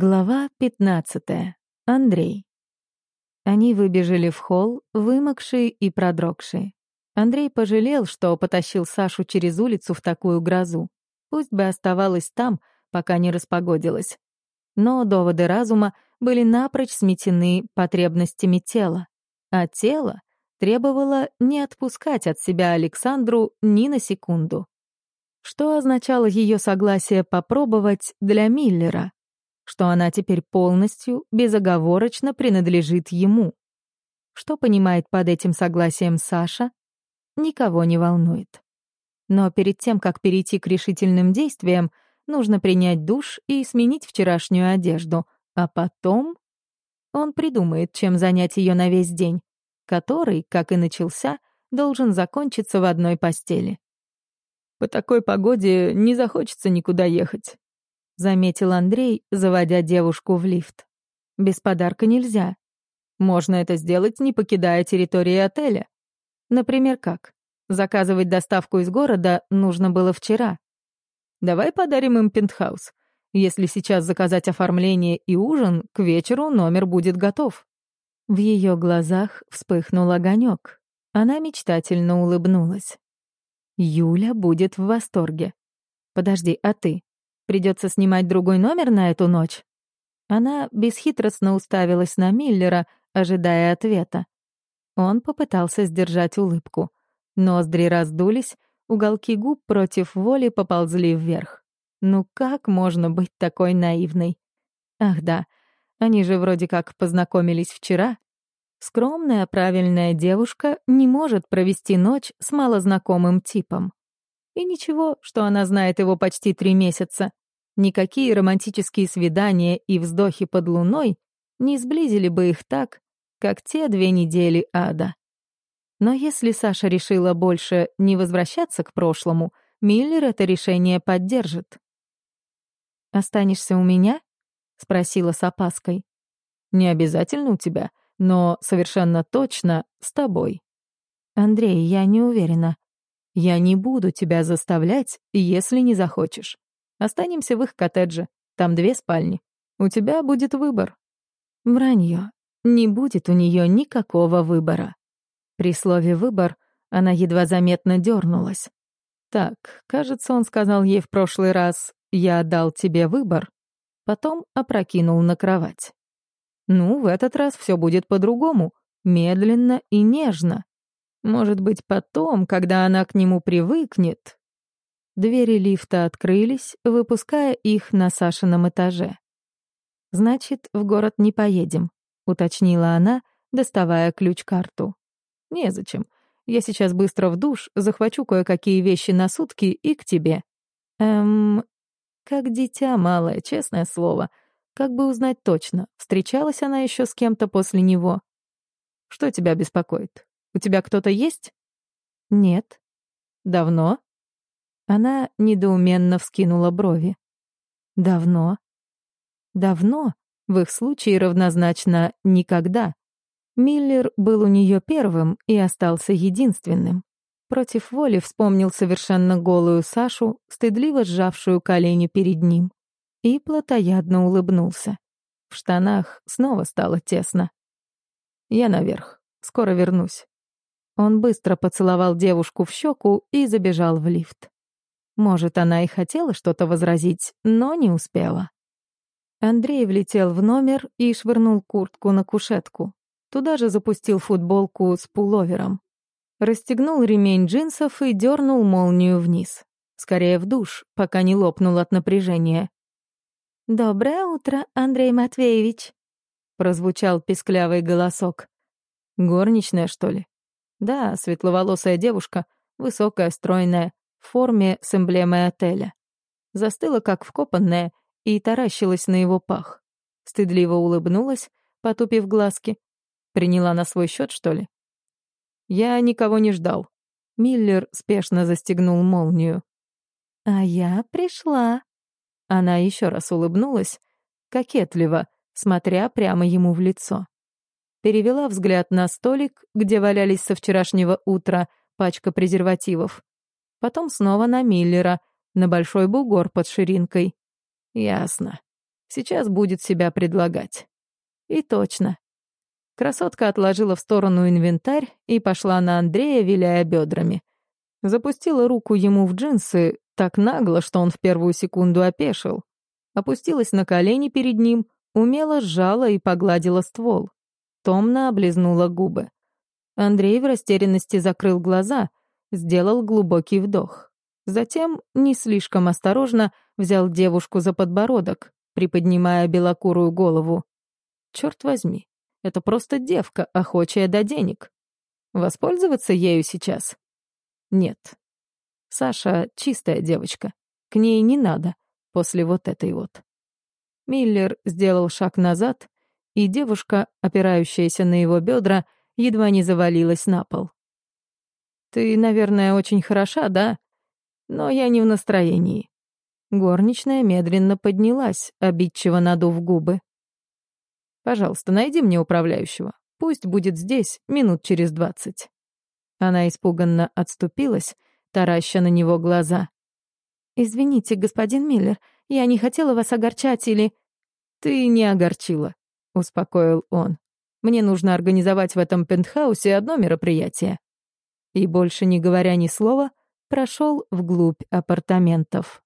Глава 15. Андрей. Они выбежали в холл, вымокшие и продрогшие. Андрей пожалел, что потащил Сашу через улицу в такую грозу. Пусть бы оставалась там, пока не распогодилось. Но доводы разума были напрочь сметены потребностями тела. А тело требовало не отпускать от себя Александру ни на секунду. Что означало ее согласие попробовать для Миллера — что она теперь полностью, безоговорочно принадлежит ему. Что понимает под этим согласием Саша, никого не волнует. Но перед тем, как перейти к решительным действиям, нужно принять душ и сменить вчерашнюю одежду, а потом он придумает, чем занять ее на весь день, который, как и начался, должен закончиться в одной постели. По такой погоде не захочется никуда ехать заметил Андрей, заводя девушку в лифт. Без подарка нельзя. Можно это сделать, не покидая территории отеля. Например, как? Заказывать доставку из города нужно было вчера. Давай подарим им пентхаус. Если сейчас заказать оформление и ужин, к вечеру номер будет готов. В ее глазах вспыхнул огонек. Она мечтательно улыбнулась. Юля будет в восторге. Подожди, а ты? Придется снимать другой номер на эту ночь?» Она бесхитростно уставилась на Миллера, ожидая ответа. Он попытался сдержать улыбку. Ноздри раздулись, уголки губ против воли поползли вверх. Ну как можно быть такой наивной? Ах да, они же вроде как познакомились вчера. Скромная, правильная девушка не может провести ночь с малознакомым типом. И ничего, что она знает его почти три месяца. Никакие романтические свидания и вздохи под луной не сблизили бы их так, как те две недели ада. Но если Саша решила больше не возвращаться к прошлому, Миллер это решение поддержит. «Останешься у меня?» — спросила с опаской. «Не обязательно у тебя, но совершенно точно с тобой». «Андрей, я не уверена. Я не буду тебя заставлять, если не захочешь. Останемся в их коттедже. Там две спальни. У тебя будет выбор». Вранье. Не будет у нее никакого выбора. При слове «выбор» она едва заметно дернулась. Так, кажется, он сказал ей в прошлый раз «я дал тебе выбор», потом опрокинул на кровать. Ну, в этот раз все будет по-другому, медленно и нежно. Может быть, потом, когда она к нему привыкнет, Двери лифта открылись, выпуская их на Сашином этаже. «Значит, в город не поедем», — уточнила она, доставая ключ-карту. «Незачем. Я сейчас быстро в душ, захвачу кое-какие вещи на сутки и к тебе». «Эм...» Как дитя малое, честное слово. Как бы узнать точно, встречалась она еще с кем-то после него. «Что тебя беспокоит? У тебя кто-то есть?» «Нет». «Давно?» Она недоуменно вскинула брови. Давно? Давно в их случае равнозначно «никогда». Миллер был у нее первым и остался единственным. Против воли вспомнил совершенно голую Сашу, стыдливо сжавшую колени перед ним, и плотоядно улыбнулся. В штанах снова стало тесно. «Я наверх. Скоро вернусь». Он быстро поцеловал девушку в щеку и забежал в лифт. Может, она и хотела что-то возразить, но не успела. Андрей влетел в номер и швырнул куртку на кушетку. Туда же запустил футболку с пуловером. Расстегнул ремень джинсов и дернул молнию вниз. Скорее в душ, пока не лопнул от напряжения. «Доброе утро, Андрей Матвеевич», — прозвучал песклявый голосок. «Горничная, что ли?» «Да, светловолосая девушка, высокая, стройная, в форме с эмблемой отеля. Застыла, как вкопанная, и таращилась на его пах. Стыдливо улыбнулась, потупив глазки. Приняла на свой счет, что ли? Я никого не ждал. Миллер спешно застегнул молнию. «А я пришла». Она еще раз улыбнулась, кокетливо, смотря прямо ему в лицо. Перевела взгляд на столик, где валялись со вчерашнего утра пачка презервативов, Потом снова на Миллера, на большой бугор под ширинкой. Ясно. Сейчас будет себя предлагать. И точно. Красотка отложила в сторону инвентарь и пошла на Андрея, виляя бедрами. Запустила руку ему в джинсы так нагло, что он в первую секунду опешил. Опустилась на колени перед ним, умело сжала и погладила ствол. Томно облизнула губы. Андрей в растерянности закрыл глаза, сделал глубокий вдох. Затем, не слишком осторожно, взял девушку за подбородок, приподнимая белокурую голову. Черт возьми, это просто девка, охочая до денег. Воспользоваться ею сейчас? Нет. Саша — чистая девочка. К ней не надо после вот этой вот. Миллер сделал шаг назад, и девушка, опирающаяся на его бедра, едва не завалилась на пол. «Ты, наверное, очень хороша, да? Но я не в настроении». Горничная медленно поднялась, обидчиво надув губы. «Пожалуйста, найди мне управляющего. Пусть будет здесь минут через двадцать». Она испуганно отступилась, тараща на него глаза. «Извините, господин Миллер, я не хотела вас огорчать или...» «Ты не огорчила», — успокоил он. «Мне нужно организовать в этом пентхаусе одно мероприятие». И больше не говоря ни слова, прошел вглубь апартаментов.